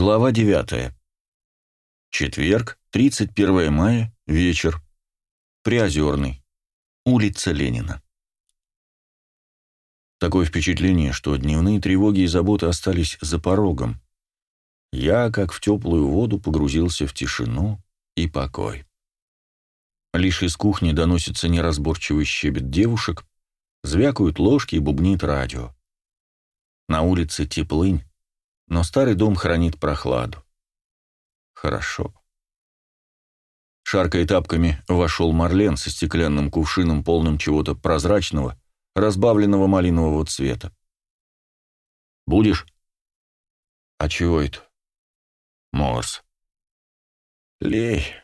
Глава 9. Четверг, 31 мая, вечер. Приозерный. Улица Ленина. Такое впечатление, что дневные тревоги и заботы остались за порогом. Я, как в теплую воду, погрузился в тишину и покой. Лишь из кухни доносится неразборчивый щебет девушек, звякают ложки и бубнит радио. На улице теплынь, но старый дом хранит прохладу. Хорошо. Шаркая тапками вошел Марлен со стеклянным кувшином, полным чего-то прозрачного, разбавленного малинового цвета. «Будешь?» «А чего это?» «Морс». «Лей».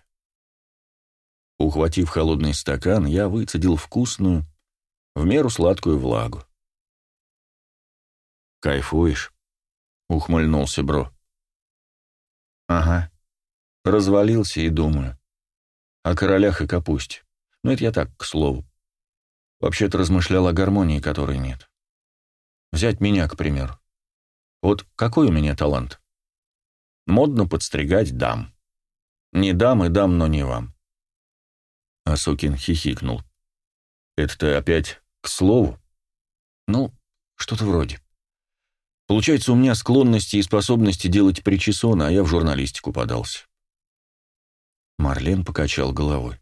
Ухватив холодный стакан, я выцедил вкусную, в меру сладкую влагу. «Кайфуешь?» — ухмыльнулся Бро. «Ага. Развалился и думаю. О королях и капусте. Но это я так, к слову. Вообще-то размышлял о гармонии, которой нет. Взять меня, к примеру. Вот какой у меня талант? Модно подстригать дам. Не дам и дам, но не вам. Асукин хихикнул. Это ты опять к слову? Ну, что-то вроде. Получается, у меня склонности и способности делать причесоны, а я в журналистику подался. Марлен покачал головой.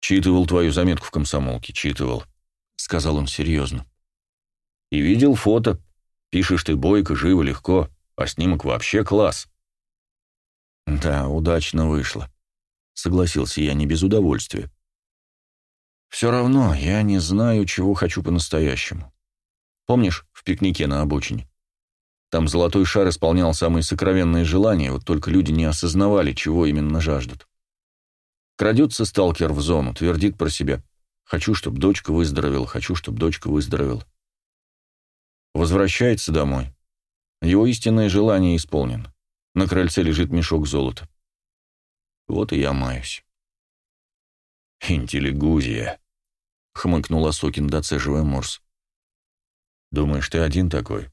«Читывал твою заметку в комсомолке, читывал», — сказал он серьезно. «И видел фото. Пишешь ты бойко, живо, легко, а снимок вообще класс». «Да, удачно вышло», — согласился я не без удовольствия. «Все равно я не знаю, чего хочу по-настоящему. Помнишь, в пикнике на обочине? Там золотой шар исполнял самые сокровенные желания, вот только люди не осознавали, чего именно жаждут. Крадется сталкер в зону, твердит про себя. «Хочу, чтобы дочка выздоровела, хочу, чтобы дочка выздоровела». Возвращается домой. Его истинное желание исполнено. На крыльце лежит мешок золота. Вот и я маюсь. «Интеллигузия», — хмыкнул Осокин, доцеживая морс. Думаешь, ты один такой?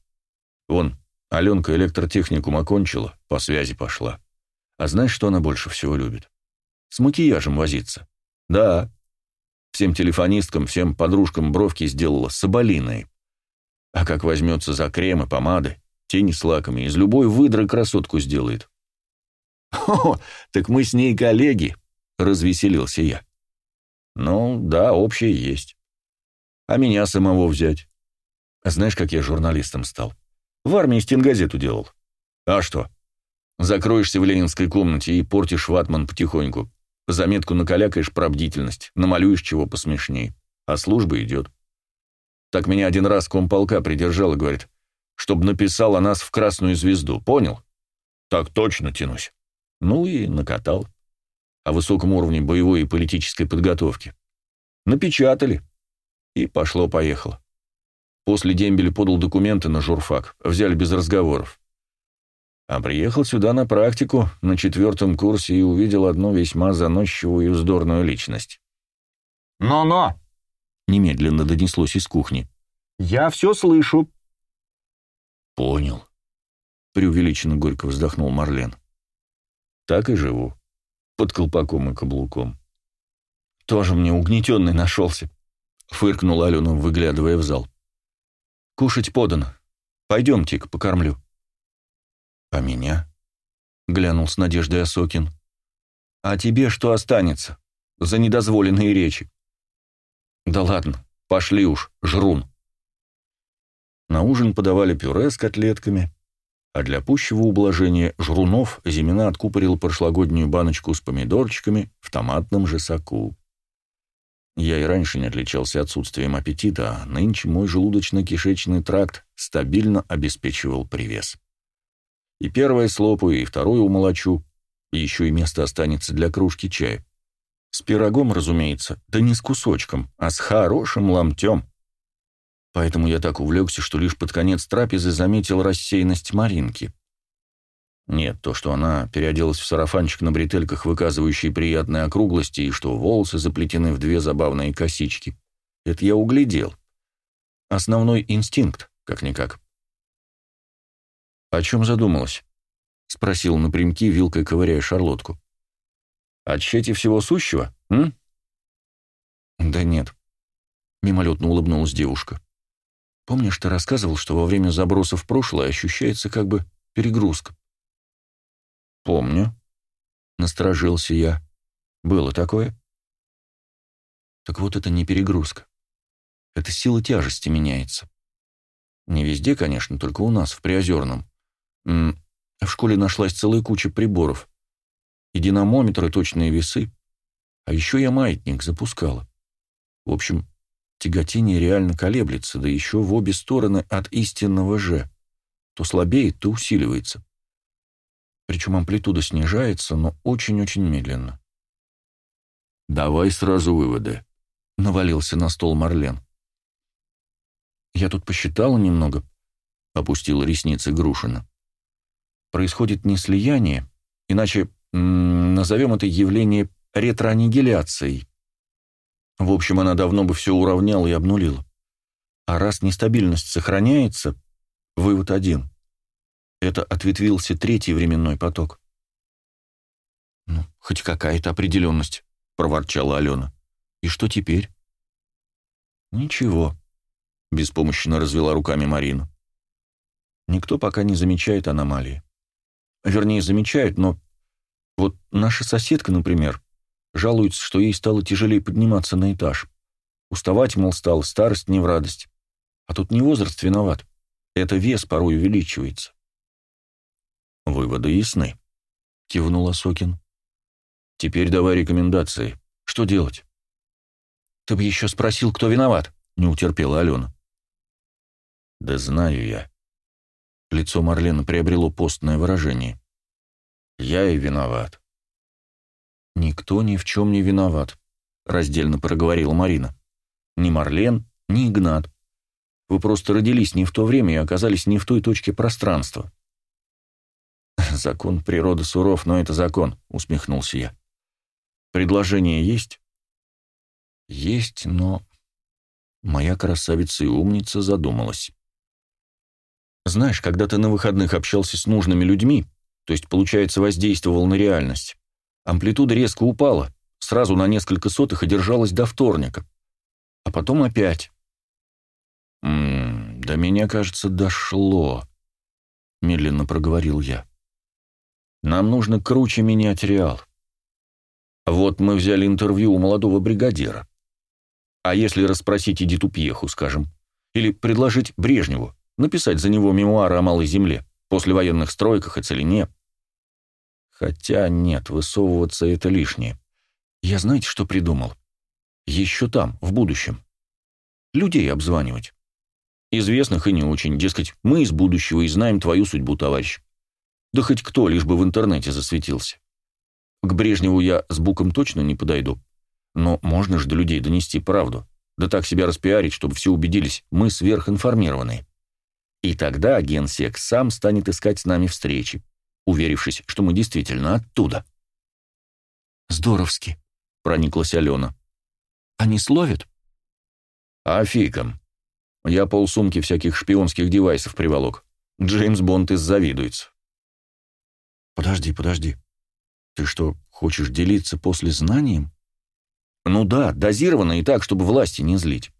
Вон, Аленка электротехникум окончила, по связи пошла. А знаешь, что она больше всего любит? С макияжем возиться. Да. Всем телефонисткам, всем подружкам бровки сделала соболиные. А как возьмется за кремы, помады, тени с лаками, из любой выдры красотку сделает. «О, так мы с ней коллеги», — развеселился я. «Ну, да, общее есть. А меня самого взять? Знаешь, как я журналистом стал? В армии стенгазету делал. А что? Закроешься в ленинской комнате и портишь ватман потихоньку. Заметку накалякаешь про бдительность, намалюешь чего посмешней. А служба идет. Так меня один раз комполка придержал и говорит, чтобы написал о нас в красную звезду, понял? Так точно тянусь. Ну и накатал. О высоком уровне боевой и политической подготовки. Напечатали. И пошло-поехало. После дембеля подал документы на журфак. Взяли без разговоров. А приехал сюда на практику на четвертом курсе и увидел одну весьма заносчивую и вздорную личность. «Но-но!» — немедленно донеслось из кухни. «Я все слышу». «Понял», — преувеличенно горько вздохнул Марлен. «Так и живу. Под колпаком и каблуком». «Тоже мне угнетенный нашелся», — фыркнул Алена, выглядывая в зал. «Кушать подано. Пойдем, Тик, покормлю». «А меня?» — глянул с надеждой Осокин. «А тебе что останется за недозволенные речи?» «Да ладно, пошли уж, жрун». На ужин подавали пюре с котлетками, а для пущего ублажения жрунов Зимина откупорил прошлогоднюю баночку с помидорчиками в томатном же соку. Я и раньше не отличался отсутствием аппетита, а нынче мой желудочно-кишечный тракт стабильно обеспечивал привес. И первое слопаю, и второе умолочу, и еще и место останется для кружки чая. С пирогом, разумеется, да не с кусочком, а с хорошим ломтем. Поэтому я так увлекся, что лишь под конец трапезы заметил рассеянность Маринки. Нет, то, что она переоделась в сарафанчик на бретельках, выказывающий приятные округлости, и что волосы заплетены в две забавные косички, это я углядел. Основной инстинкт, как-никак. О чем задумалась? спросил напрямки, вилкой ковыряя шарлотку. «От щети всего сущего, м?» «Да нет», — мимолетно улыбнулась девушка. «Помнишь, ты рассказывал, что во время заброса в прошлое ощущается как бы перегрузка?» «Помню», — насторожился я. «Было такое?» «Так вот это не перегрузка. Это сила тяжести меняется. Не везде, конечно, только у нас, в Приозерном. В школе нашлась целая куча приборов. И динамометры, точные весы. А еще я маятник запускала. В общем, тяготение реально колеблется, да еще в обе стороны от истинного «же». То слабеет, то усиливается. Причем амплитуда снижается, но очень-очень медленно. «Давай сразу выводы», — навалился на стол Марлен. «Я тут посчитала немного», — опустила ресницы Грушина. «Происходит не слияние, иначе назовем это явление ретроаннигиляцией. В общем, она давно бы все уравняла и обнулила. А раз нестабильность сохраняется, вывод один. Это ответвился третий временной поток. «Ну, хоть какая-то определенность», — проворчала Алена. «И что теперь?» «Ничего», — беспомощно развела руками Марина. «Никто пока не замечает аномалии. Вернее, замечают, но... Вот наша соседка, например, жалуется, что ей стало тяжелее подниматься на этаж. Уставать, мол, стала, старость не в радость. А тут не возраст виноват. Это вес порой увеличивается. «Выводы ясны», — кивнул Осокин. «Теперь давай рекомендации. Что делать?» «Ты бы еще спросил, кто виноват», — не утерпела Алена. «Да знаю я». Лицо Марлена приобрело постное выражение. «Я и виноват». «Никто ни в чем не виноват», — раздельно проговорила Марина. «Ни Марлен, ни Игнат. Вы просто родились не в то время и оказались не в той точке пространства. «Закон природы суров, но это закон», — усмехнулся я. «Предложение есть?» «Есть, но...» Моя красавица и умница задумалась. «Знаешь, когда ты на выходных общался с нужными людьми, то есть, получается, воздействовал на реальность, амплитуда резко упала, сразу на несколько сотых и держалась до вторника. А потом опять. «М -м, «До меня, кажется, дошло», — медленно проговорил я. Нам нужно круче менять реал. Вот мы взяли интервью у молодого бригадира. А если расспросить Эдиту Пьеху, скажем, или предложить Брежневу написать за него мемуары о Малой Земле, после военных стройках и целине? Хотя нет, высовываться это лишнее. Я знаете, что придумал? Еще там, в будущем. Людей обзванивать. Известных и не очень, дескать, мы из будущего и знаем твою судьбу, товарищ. Да хоть кто, лишь бы в интернете засветился. К Брежневу я с буком точно не подойду. Но можно же до людей донести правду. Да так себя распиарить, чтобы все убедились, мы сверхинформированные. И тогда генсек сам станет искать с нами встречи, уверившись, что мы действительно оттуда. «Здоровски», — прониклась Алена. «Они словят?» «А фиком. Я полсумки всяких шпионских девайсов приволок. Джеймс Бонд иззавидуется. «Подожди, подожди. Ты что, хочешь делиться после знанием?» «Ну да, дозированно и так, чтобы власти не злить.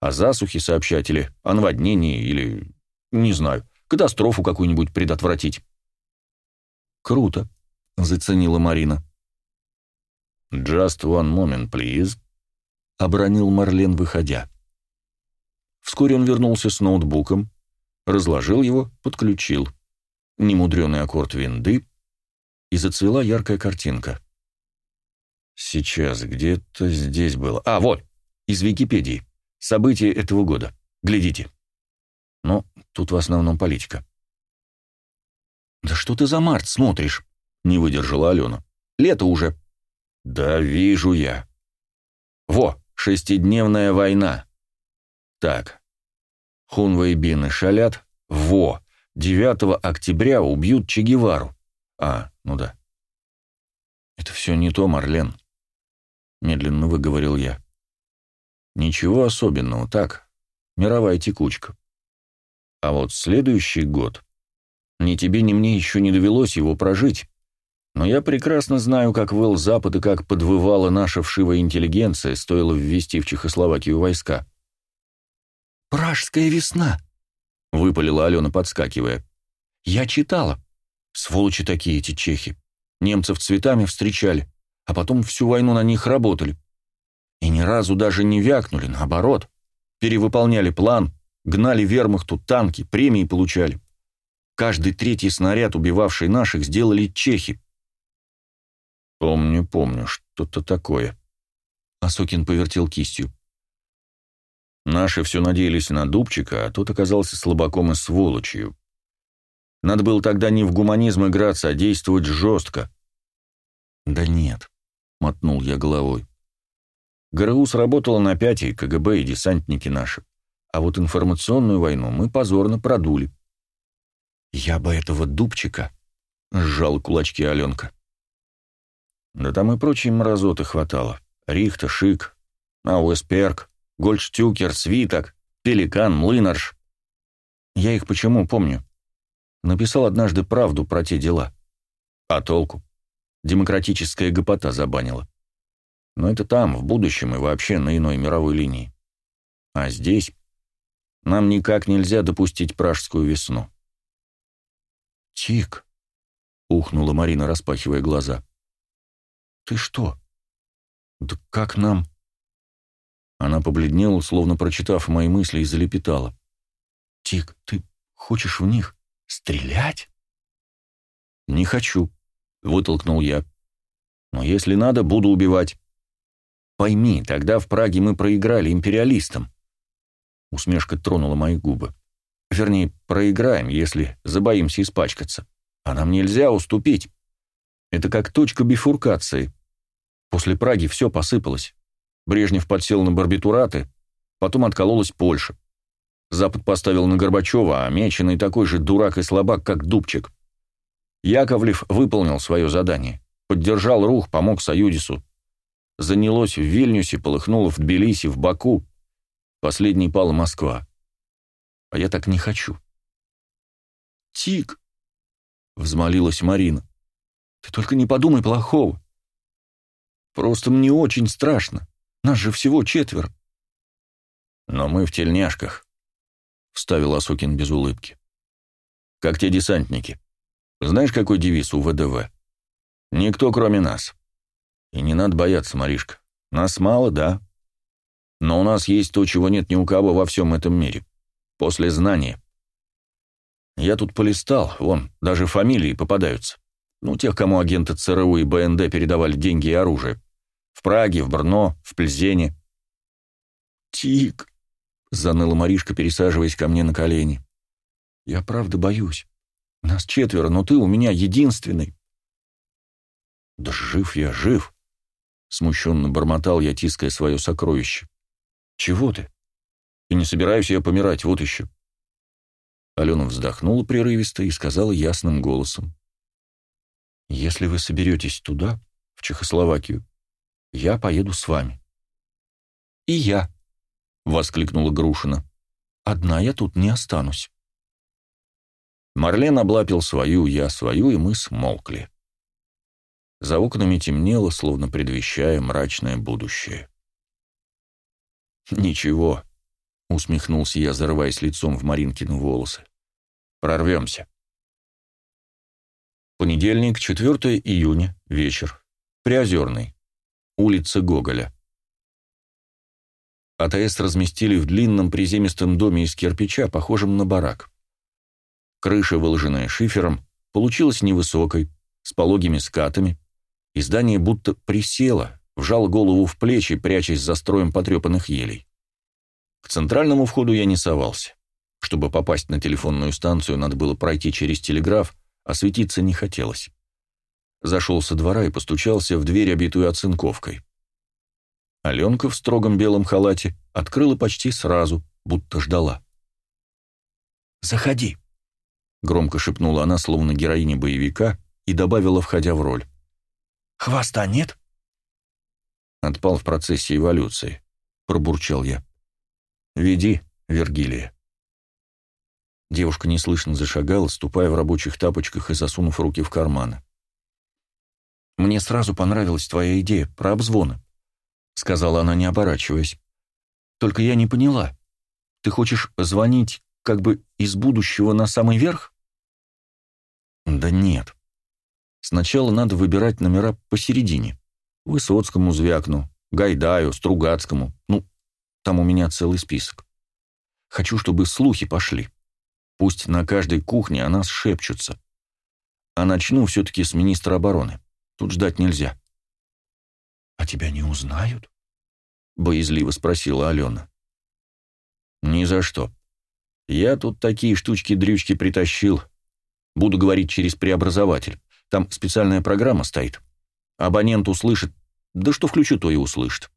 О засухе сообщать или о наводнении, или, не знаю, катастрофу какую-нибудь предотвратить». «Круто», — заценила Марина. «Just one moment, please», — обронил Марлен, выходя. Вскоре он вернулся с ноутбуком, разложил его, подключил. Немудренный аккорд винды, и зацвела яркая картинка. «Сейчас, где-то здесь было. А, вот, из Википедии. События этого года. Глядите. Но тут в основном политика». «Да что ты за март смотришь?» — не выдержала Алена. «Лето уже». «Да вижу я». «Во, шестидневная война». «Так, Хунва и Бины шалят. Во, 9 октября убьют Че Гевару. А, ну да. Это все не то, Марлен. Медленно выговорил я. Ничего особенного, так, мировая текучка. А вот следующий год Ни тебе, ни мне еще не довелось его прожить. Но я прекрасно знаю, как выл Запад и как подвывала наша вшивая интеллигенция, стоило ввести в Чехословакию войска. «Пражская весна!» — выпалила Алена, подскакивая. «Я читала. Сволочи такие эти чехи. Немцев цветами встречали, а потом всю войну на них работали. И ни разу даже не вякнули, наоборот. Перевыполняли план, гнали вермахту танки, премии получали. Каждый третий снаряд, убивавший наших, сделали чехи. «Помню, помню, что-то такое». Осокин повертел кистью. Наши все надеялись на Дубчика, а тот оказался слабаком и сволочью. Надо было тогда не в гуманизм играться, а действовать жестко. «Да нет», — мотнул я головой. ГРУ сработало на пять, и КГБ, и десантники наши. А вот информационную войну мы позорно продули. «Я бы этого Дубчика», — сжал кулачки Аленка. Да там и прочей мразоты хватало. Рихта, Шик, Ауэсперк, Гольдштюкер, Свиток, Пеликан, Млынарш. Я их почему помню? Написал однажды правду про те дела. А толку? Демократическая гопота забанила. Но это там, в будущем и вообще на иной мировой линии. А здесь нам никак нельзя допустить пражскую весну. «Тик!» — ухнула Марина, распахивая глаза. «Ты что? Да как нам?» Она побледнела, словно прочитав мои мысли, и залепетала. «Тик, ты хочешь в них стрелять?» «Не хочу», — вытолкнул я. «Но если надо, буду убивать. Пойми, тогда в Праге мы проиграли империалистам». Усмешка тронула мои губы. «Вернее, проиграем, если забоимся испачкаться. А нам нельзя уступить. Это как точка бифуркации. После Праги все посыпалось. Брежнев подсел на барбитураты, потом откололась Польша. Запад поставил на Горбачева, а Меченый такой же дурак и слабак, как Дубчик. Яковлев выполнил свое задание. Поддержал рух, помог Союзису. Занялось в Вильнюсе, полыхнуло в Тбилиси, в Баку. Последний пала Москва. А я так не хочу. «Тик!» — взмолилась Марина. Ты только не подумай плохого. Просто мне очень страшно. Нас же всего четверо. Но мы в тельняшках, — вставил Осокин без улыбки. Как те десантники. Знаешь, какой девиз у ВДВ? Никто, кроме нас. И не надо бояться, Маришка. Нас мало, да. Но у нас есть то, чего нет ни у кого во всем этом мире. После знания. Я тут полистал, вон, даже фамилии попадаются. Ну, тех, кому агенты ЦРУ и БНД передавали деньги и оружие. В Праге, в Брно, в Пльзене. «Тик!» — заныла Маришка, пересаживаясь ко мне на колени. «Я правда боюсь. Нас четверо, но ты у меня единственный». «Да жив я, жив!» — смущенно бормотал я, тиская свое сокровище. «Чего ты? И не собираюсь я помирать, вот еще». Алена вздохнула прерывисто и сказала ясным голосом. Если вы соберетесь туда, в Чехословакию, я поеду с вами. И я, воскликнула Грушина. Одна я тут не останусь. Марлен облапил свою, я свою, и мы смолкли. За окнами темнело, словно предвещая мрачное будущее. «Ничего», — усмехнулся я, зарываясь лицом в Маринкины волосы. «Прорвемся». Понедельник, 4 июня, вечер. Приозерный. Улица Гоголя. АТС разместили в длинном приземистом доме из кирпича, похожем на барак. Крыша, выложенная шифером, получилась невысокой, с пологими скатами, и здание будто присело, вжал голову в плечи, прячась за строем потрепанных елей. К центральному входу я не совался. Чтобы попасть на телефонную станцию, надо было пройти через телеграф, Осветиться не хотелось. Зашел со двора и постучался в дверь, обитую оцинковкой. Аленка в строгом белом халате открыла почти сразу, будто ждала. «Заходи», — громко шепнула она, словно героиня боевика, и добавила, входя в роль. «Хвоста нет?» Отпал в процессе эволюции, — пробурчал я. «Веди, Вергилия». Девушка неслышно зашагала, ступая в рабочих тапочках и засунув руки в карманы. «Мне сразу понравилась твоя идея про обзвоны», — сказала она, не оборачиваясь. «Только я не поняла. Ты хочешь звонить как бы из будущего на самый верх?» «Да нет. Сначала надо выбирать номера посередине. Высоцкому звякну, Гайдаю, Стругацкому. Ну, там у меня целый список. Хочу, чтобы слухи пошли. Пусть на каждой кухне о нас шепчутся. А начну все-таки с министра обороны. Тут ждать нельзя. «А тебя не узнают?» — боязливо спросила Алена. «Ни за что. Я тут такие штучки-дрючки притащил. Буду говорить через преобразователь. Там специальная программа стоит. Абонент услышит, да что включу, то и услышит.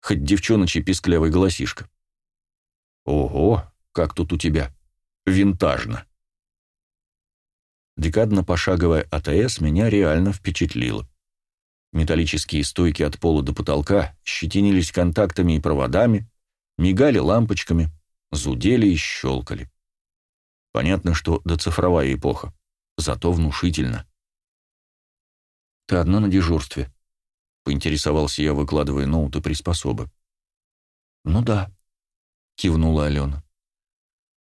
Хоть девчоночий писклявый голосишка. Ого, как тут у тебя винтажно. Декадно-пошаговая АТС меня реально впечатлила. Металлические стойки от пола до потолка щетинились контактами и проводами, мигали лампочками, зудели и щелкали. Понятно, что доцифровая эпоха, зато внушительно. «Ты одна на дежурстве?» — поинтересовался я, выкладывая ноут и приспособы. «Ну да», — кивнула Алена.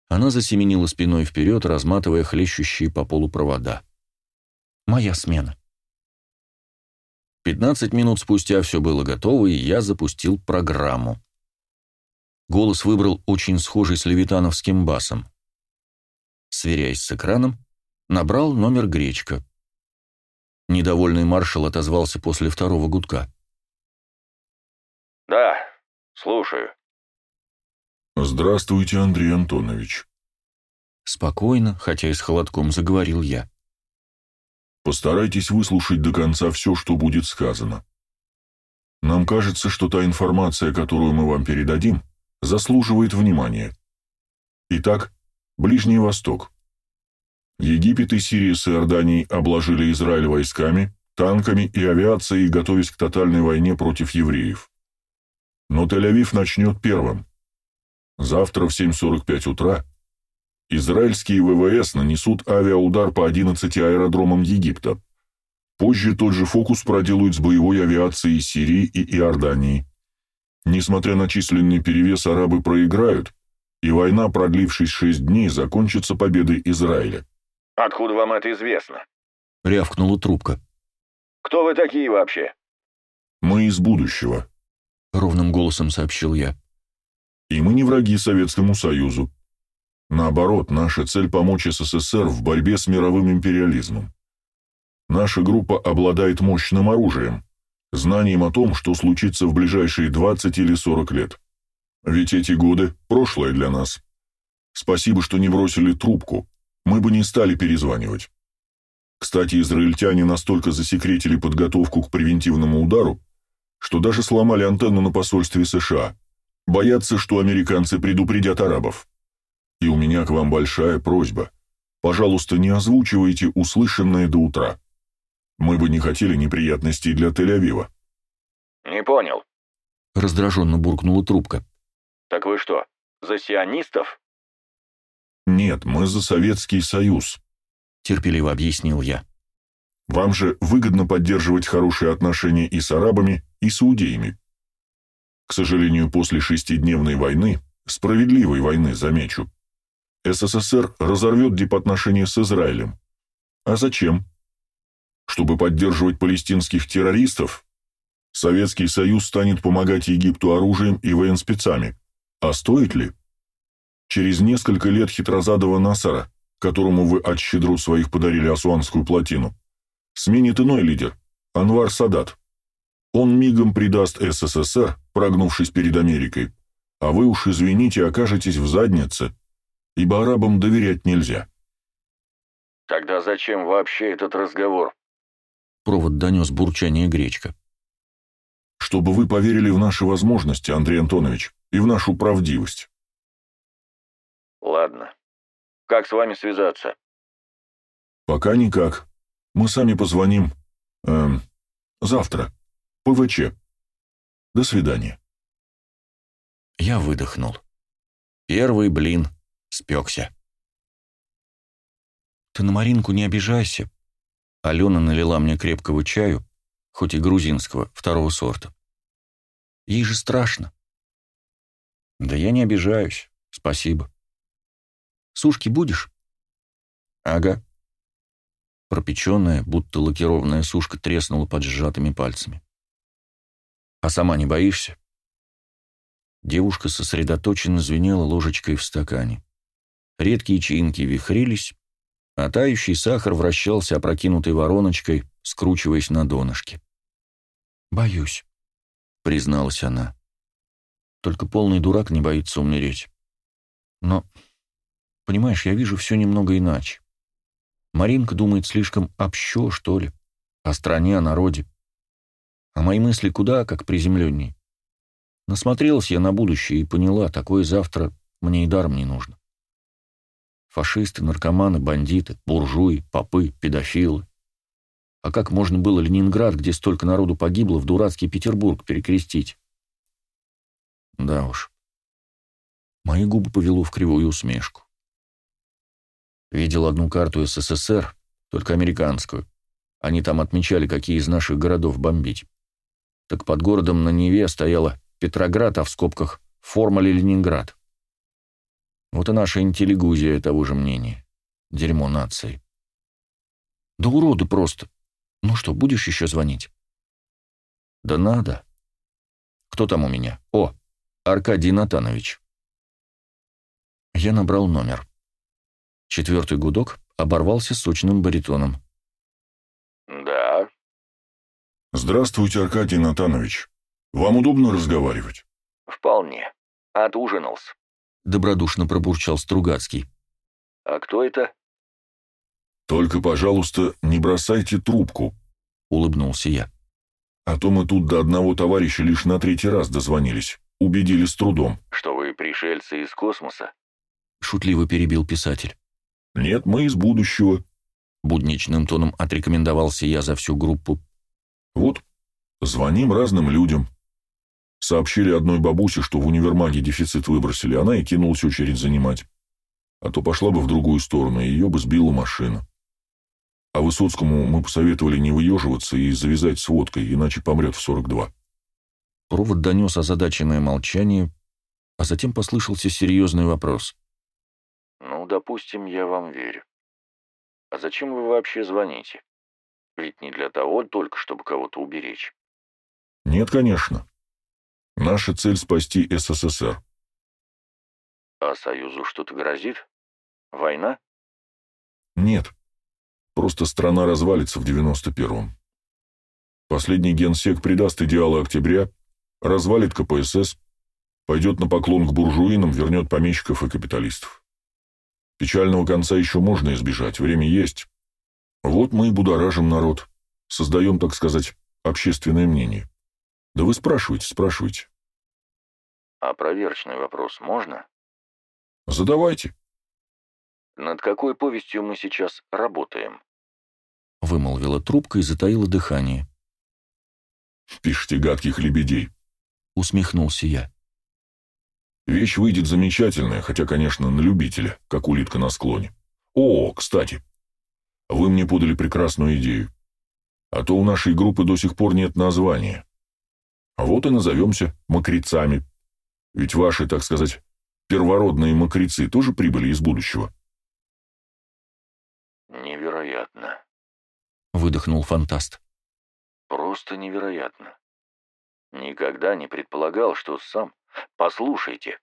Она засеменила спиной вперед, разматывая хлещущие по полу провода. «Моя смена». Пятнадцать минут спустя все было готово, и я запустил программу. Голос выбрал очень схожий с левитановским басом. Сверяясь с экраном, набрал номер Гречка. Недовольный маршал отозвался после второго гудка. «Да, слушаю». «Здравствуйте, Андрей Антонович». Спокойно, хотя и с холодком, заговорил я. «Постарайтесь выслушать до конца все, что будет сказано. Нам кажется, что та информация, которую мы вам передадим, заслуживает внимания. Итак, Ближний Восток. Египет и Сирия с Иорданией обложили Израиль войсками, танками и авиацией, готовясь к тотальной войне против евреев. Но Тель-Авив начнет первым. Завтра в 7.45 утра израильские ВВС нанесут авиаудар по 11 аэродромам Египта. Позже тот же фокус проделают с боевой авиацией Сирии и Иордании. Несмотря на численный перевес, арабы проиграют, и война, продлившись шесть дней, закончится победой Израиля. «Откуда вам это известно?» — рявкнула трубка. «Кто вы такие вообще?» «Мы из будущего», — ровным голосом сообщил я. «И мы не враги Советскому Союзу. Наоборот, наша цель — помочь СССР в борьбе с мировым империализмом. Наша группа обладает мощным оружием, знанием о том, что случится в ближайшие 20 или 40 лет. Ведь эти годы — прошлое для нас. Спасибо, что не бросили трубку, мы бы не стали перезванивать. Кстати, израильтяне настолько засекретили подготовку к превентивному удару, что даже сломали антенну на посольстве США. Боятся, что американцы предупредят арабов. И у меня к вам большая просьба. Пожалуйста, не озвучивайте услышанное до утра. Мы бы не хотели неприятностей для Тель-Авива. «Не понял». Раздраженно буркнула трубка. «Так вы что, за сионистов?» «Нет, мы за Советский Союз», — терпеливо объяснил я. «Вам же выгодно поддерживать хорошие отношения и с арабами, и с иудеями. К сожалению, после шестидневной войны, справедливой войны, замечу, СССР разорвет дипотношения с Израилем. А зачем? Чтобы поддерживать палестинских террористов? Советский Союз станет помогать Египту оружием и военспецами. А стоит ли? Через несколько лет хитрозадого Насара, которому вы от щедру своих подарили Асуанскую плотину, сменит иной лидер, Анвар Садат. Он мигом предаст СССР, прогнувшись перед Америкой, а вы уж, извините, окажетесь в заднице, ибо арабам доверять нельзя. «Тогда зачем вообще этот разговор?» Провод донес бурчание гречка. «Чтобы вы поверили в наши возможности, Андрей Антонович, и в нашу правдивость. Ладно. Как с вами связаться? Пока никак. Мы сами позвоним. Эм, завтра. ПВЧ. До свидания. Я выдохнул. Первый блин спекся. «Ты на Маринку не обижайся». Алена налила мне крепкого чаю, хоть и грузинского, второго сорта. Ей же страшно. Да я не обижаюсь, спасибо. Сушки будешь? Ага. Пропеченная, будто лакированная сушка треснула под сжатыми пальцами. А сама не боишься? Девушка сосредоточенно звенела ложечкой в стакане. Редкие чаинки вихрились, а тающий сахар вращался опрокинутой вороночкой, скручиваясь на донышке. «Боюсь», — призналась она. «Только полный дурак не боится умереть. Но, понимаешь, я вижу все немного иначе. Маринка думает слишком общо, что ли, о стране, о народе. А мои мысли куда как приземленней. Насмотрелась я на будущее и поняла, такое завтра мне и даром не нужно. Фашисты, наркоманы, бандиты, буржуи, попы, педофилы. А как можно было Ленинград, где столько народу погибло, в дурацкий Петербург перекрестить? Да уж. Мои губы повело в кривую усмешку. Видел одну карту СССР, только американскую. Они там отмечали, какие из наших городов бомбить. Так под городом на Неве стояла Петроград, а в скобках формали Ленинград. Вот и наша интеллигузия того же мнения. Дерьмо нации. Да уроды просто. Ну что, будешь еще звонить? Да надо. Кто там у меня? О, Аркадий Натанович. Я набрал номер. Четвертый гудок оборвался сочным баритоном. «Да». «Здравствуйте, Аркадий Натанович. Вам удобно разговаривать?» «Вполне. Отужинался». Добродушно пробурчал Стругацкий. «А кто это?» «Только, пожалуйста, не бросайте трубку», — улыбнулся я. «А то мы тут до одного товарища лишь на третий раз дозвонились. Убедили с трудом». «Что вы пришельцы из космоса?» — шутливо перебил писатель. «Нет, мы из будущего», — будничным тоном отрекомендовался я за всю группу. «Вот, звоним разным людям. Сообщили одной бабусе, что в универмаге дефицит выбросили, она и кинулась очередь занимать. А то пошла бы в другую сторону, и ее бы сбила машина. А Высоцкому мы посоветовали не выеживаться и завязать с водкой, иначе помрет в 42. Провод донес озадаченное молчание, а затем послышался серьезный вопрос. «Ну, допустим, я вам верю. А зачем вы вообще звоните? Ведь не для того только, чтобы кого-то уберечь». «Нет, конечно. Наша цель — спасти СССР. А Союзу что-то грозит? Война? Нет. Просто страна развалится в 91-м. Последний генсек предаст идеалы октября, развалит КПСС, пойдет на поклон к буржуинам, вернет помещиков и капиталистов. Печального конца еще можно избежать, время есть. Вот мы и будоражим народ, создаем, так сказать, общественное мнение. Да вы спрашивайте, спрашивайте. А проверочный вопрос можно? Задавайте. Над какой повестью мы сейчас работаем? Вымолвила трубка и затаила дыхание. Пишите гадких лебедей. Усмехнулся я. Вещь выйдет замечательная, хотя, конечно, на любителя, как улитка на склоне. О, кстати, вы мне подали прекрасную идею. А то у нашей группы до сих пор нет названия. А вот и назовемся мокрецами. Ведь ваши, так сказать, первородные мокрецы тоже прибыли из будущего. Невероятно. Выдохнул фантаст. Просто невероятно. Никогда не предполагал, что сам... Послушайте.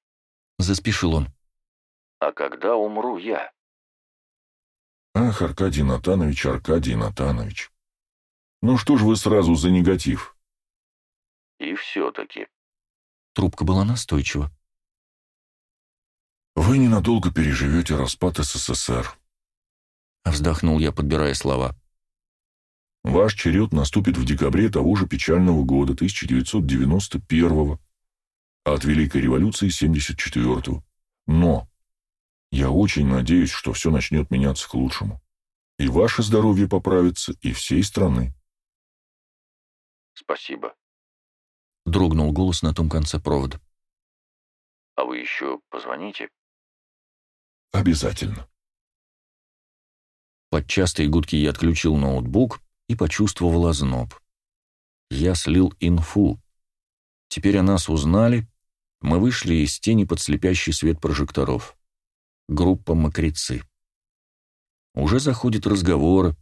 Заспешил он. А когда умру я? Ах, Аркадий Натанович, Аркадий Натанович. Ну что ж вы сразу за негатив? И все-таки. Трубка была настойчива. Вы ненадолго переживете распад СССР. Вздохнул я, подбирая слова. Ваш черед наступит в декабре того же печального года, 1991-го, а от Великой революции 74-го. Но я очень надеюсь, что все начнет меняться к лучшему. И ваше здоровье поправится, и всей страны. Спасибо. Дрогнул голос на том конце провода. А вы еще позвоните? Обязательно. Под частые гудки я отключил ноутбук и почувствовал озноб. Я слил инфу. Теперь о нас узнали, мы вышли из тени под слепящий свет прожекторов. Группа мокрецы. Уже заходят разговоры,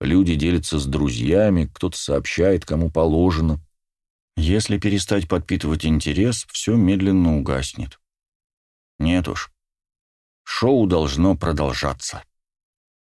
люди делятся с друзьями, кто-то сообщает, кому положено. Если перестать подпитывать интерес, все медленно угаснет. Нет уж, шоу должно продолжаться.